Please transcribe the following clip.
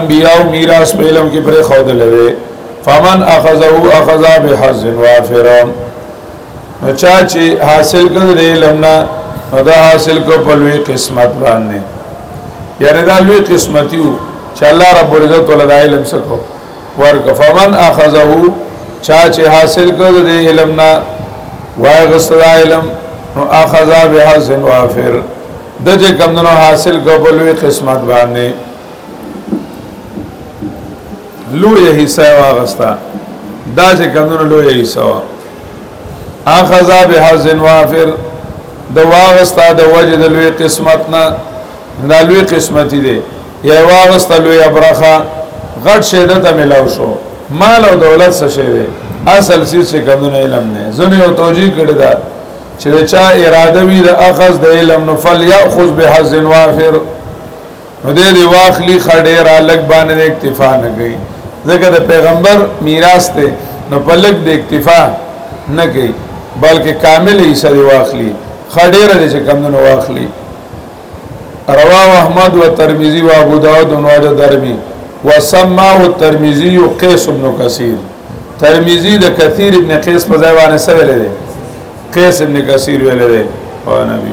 انبیاء میراث په علم کې پرې خود لوي فمن اخذه اخذ بحظ وافر نو چا چې حاصل کړ دې لمنا دا حاصل کو په لوی قسمت باندې یعنی دا لوی قسمتیو چې الله رب العزت ولدا علم سکو ورک فمن اخذه چا چې حاصل کړ دې علمنا وای غسل علم نو اخذ بحظ وافر د چې کمنو حاصل کو په لوی قسمت باندې لوی حصہ واغستا دا چې کمونو لوی حصہ وا اخذ بهز وافر د واغستا د وجه د لوی قسمت نه دا لوی قسمتی دی یا واغستا لوی ابرخه غټ شه د ته ملاو شو مال او دولت څه شی دی اصل سیس چې کمونه علم نه زنه او توجیه کړی دا چې چا اراده وی د اخذ د علم نو فل یاخذ بهز وافر نو دې دی واخلی خډه را لګ باندې اکتفا نه کوي ځکه د پیغمبر میراث ته نو په لګ د اکتفا نه کوي بلکې کامل یې سره واخلی خډه را دې کم نه واخلی رواه احمد و ترمذی و ابو داود و نواجه درمی و سماه ترمذی و قیس ابن کثیر ترمذی د کثیر ابن قیس په ځای باندې سره لري قیس ابن کثیر ویل لري او نبی